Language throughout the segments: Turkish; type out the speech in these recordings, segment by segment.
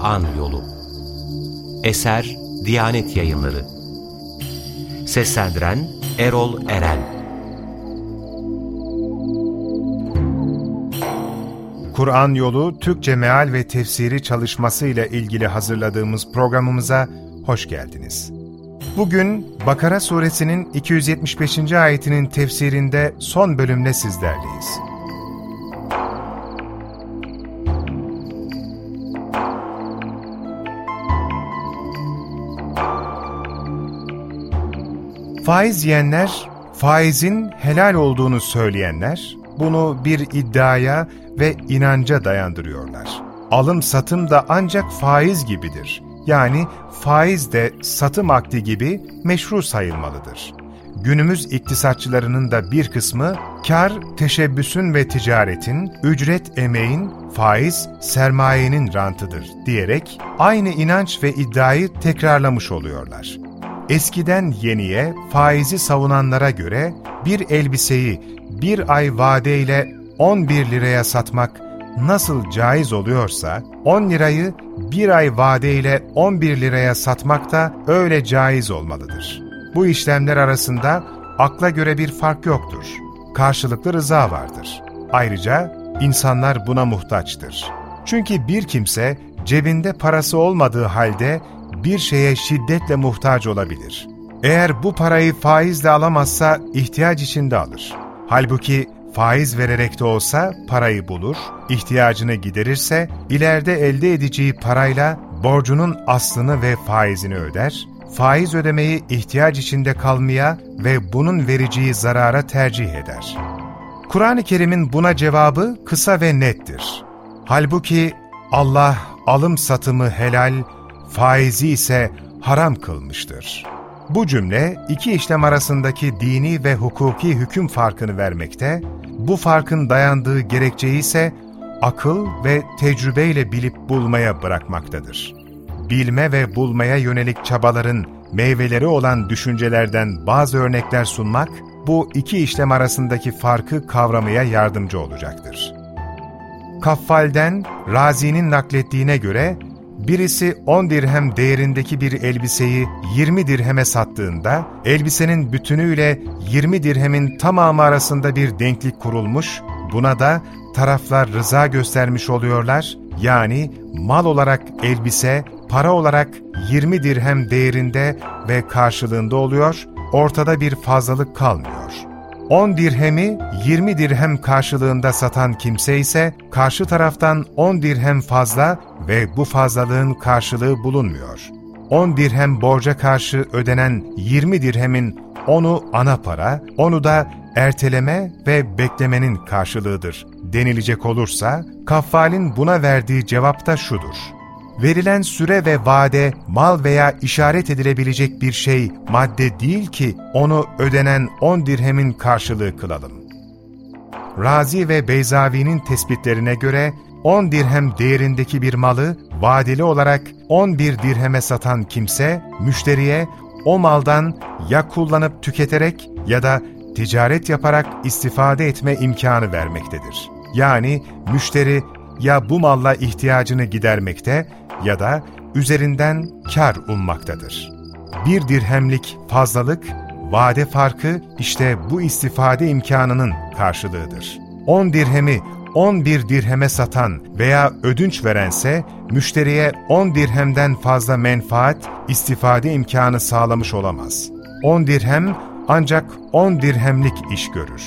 Kur'an Yolu Eser Diyanet Yayınları Seslendiren Erol Eren Kur'an Yolu Türkçe Meal ve Tefsiri çalışması ile ilgili hazırladığımız programımıza hoş geldiniz. Bugün Bakara suresinin 275. ayetinin tefsirinde son bölümle sizlerleyiz. Faiz yiyenler, faizin helal olduğunu söyleyenler, bunu bir iddiaya ve inanca dayandırıyorlar. Alım satım da ancak faiz gibidir. Yani faiz de satım akdi gibi meşru sayılmalıdır. Günümüz iktisatçılarının da bir kısmı kar, teşebbüsün ve ticaretin, ücret emeğin, faiz, sermayenin rantıdır diyerek aynı inanç ve iddiayı tekrarlamış oluyorlar. Eskiden yeniye, faizi savunanlara göre bir elbiseyi bir ay vadeyle 11 liraya satmak nasıl caiz oluyorsa, 10 lirayı bir ay vadeyle 11 liraya satmak da öyle caiz olmalıdır. Bu işlemler arasında akla göre bir fark yoktur. Karşılıklı rıza vardır. Ayrıca insanlar buna muhtaçtır. Çünkü bir kimse cebinde parası olmadığı halde bir şeye şiddetle muhtaç olabilir. Eğer bu parayı faizle alamazsa ihtiyaç içinde alır. Halbuki faiz vererek de olsa parayı bulur, ihtiyacını giderirse ileride elde edeceği parayla borcunun aslını ve faizini öder, faiz ödemeyi ihtiyaç içinde kalmaya ve bunun vereceği zarara tercih eder. Kur'an-ı Kerim'in buna cevabı kısa ve nettir. Halbuki Allah alım satımı helal, faizi ise haram kılmıştır. Bu cümle iki işlem arasındaki dini ve hukuki hüküm farkını vermekte, bu farkın dayandığı gerekçeyi ise akıl ve tecrübeyle bilip bulmaya bırakmaktadır. Bilme ve bulmaya yönelik çabaların meyveleri olan düşüncelerden bazı örnekler sunmak, bu iki işlem arasındaki farkı kavramaya yardımcı olacaktır. Kaffal'den Razi'nin naklettiğine göre, birisi 10 dirhem değerindeki bir elbiseyi 20 dirheme sattığında, elbisenin bütünüyle 20 dirhemin tamamı arasında bir denklik kurulmuş, buna da taraflar rıza göstermiş oluyorlar, yani mal olarak elbise, para olarak 20 dirhem değerinde ve karşılığında oluyor, ortada bir fazlalık kalmıyor. 10 dirhemi 20 dirhem karşılığında satan kimse ise karşı taraftan 10 dirhem fazla ve bu fazlalığın karşılığı bulunmuyor. 10 dirhem borca karşı ödenen 20 dirhemin onu ana para, onu da erteleme ve beklemenin karşılığıdır denilecek olursa, kaffalin buna verdiği cevap da şudur. Verilen süre ve vade mal veya işaret edilebilecek bir şey, madde değil ki onu ödenen 10 dirhemin karşılığı kılalım. Razi ve Beyzavi'nin tespitlerine göre 10 dirhem değerindeki bir malı vadeli olarak 11 dirheme satan kimse, müşteriye o maldan ya kullanıp tüketerek ya da ticaret yaparak istifade etme imkanı vermektedir. Yani müşteri ya bu malla ihtiyacını gidermekte ya da üzerinden kar ummaktadır. Bir dirhemlik fazlalık, vade farkı işte bu istifade imkanının karşılığıdır. 10 dirhemi 11 dirheme satan veya ödünç verense, müşteriye 10 dirhemden fazla menfaat, istifade imkanı sağlamış olamaz. 10 dirhem ancak 10 dirhemlik iş görür.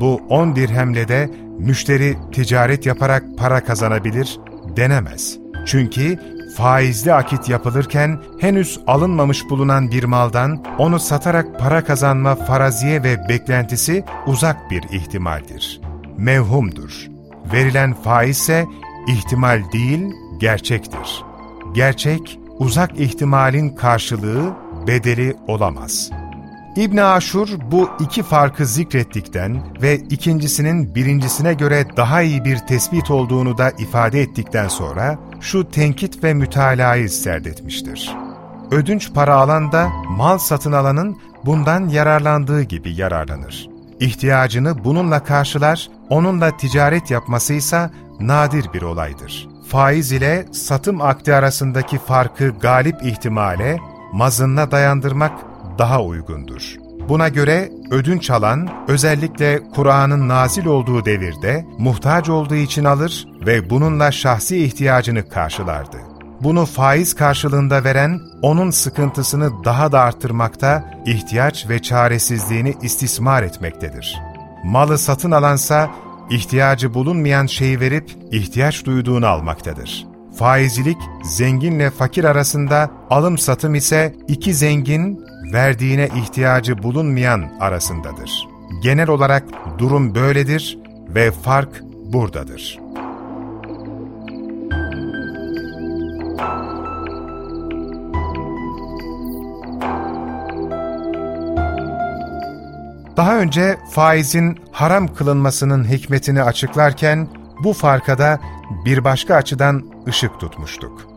Bu 10 dirhemle de müşteri ticaret yaparak para kazanabilir denemez. Çünkü faizli akit yapılırken henüz alınmamış bulunan bir maldan onu satarak para kazanma faraziye ve beklentisi uzak bir ihtimaldir. Mevhumdur. Verilen faiz ise ihtimal değil, gerçektir. Gerçek, uzak ihtimalin karşılığı, bedeli olamaz. İbn Aşur bu iki farkı zikrettikten ve ikincisinin birincisine göre daha iyi bir tespit olduğunu da ifade ettikten sonra şu tenkit ve mütalayı serdetmiştir. Ödünç para alan da mal satın alanın bundan yararlandığı gibi yararlanır. İhtiyacını bununla karşılar, onunla ticaret yapması ise nadir bir olaydır. faiz ile satım akdi arasındaki farkı galip ihtimale, mazınına dayandırmak daha uygundur. Buna göre ödünç alan özellikle Kur'an'ın nazil olduğu devirde muhtaç olduğu için alır ve bununla şahsi ihtiyacını karşılardı. Bunu faiz karşılığında veren onun sıkıntısını daha da arttırmakta, ihtiyaç ve çaresizliğini istismar etmektedir. Malı satın alansa ihtiyacı bulunmayan şeyi verip ihtiyaç duyduğunu almaktadır. Faizcilik, zenginle fakir arasında, alım satım ise iki zengin, verdiğine ihtiyacı bulunmayan arasındadır. Genel olarak durum böyledir ve fark buradadır. Daha önce faizin haram kılınmasının hikmetini açıklarken bu farka da bir başka açıdan ışık tutmuştuk.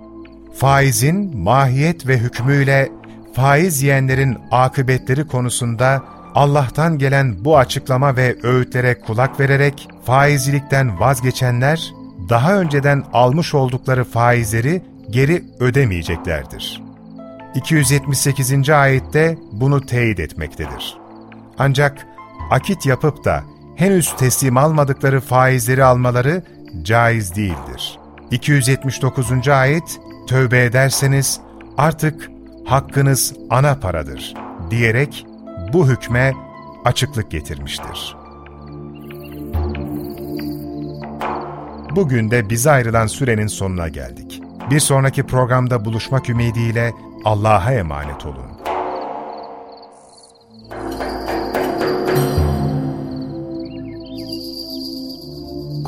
Faizin mahiyet ve hükmüyle faiz yiyenlerin akıbetleri konusunda Allah'tan gelen bu açıklama ve öğütlere kulak vererek faizcilikten vazgeçenler, daha önceden almış oldukları faizleri geri ödemeyeceklerdir. 278. ayette bunu teyit etmektedir. Ancak akit yapıp da henüz teslim almadıkları faizleri almaları caiz değildir. 279. ayet, tövbe ederseniz artık hakkınız ana paradır diyerek bu hükme açıklık getirmiştir. Bugün de bize ayrılan sürenin sonuna geldik. Bir sonraki programda buluşmak ümidiyle Allah'a emanet olun.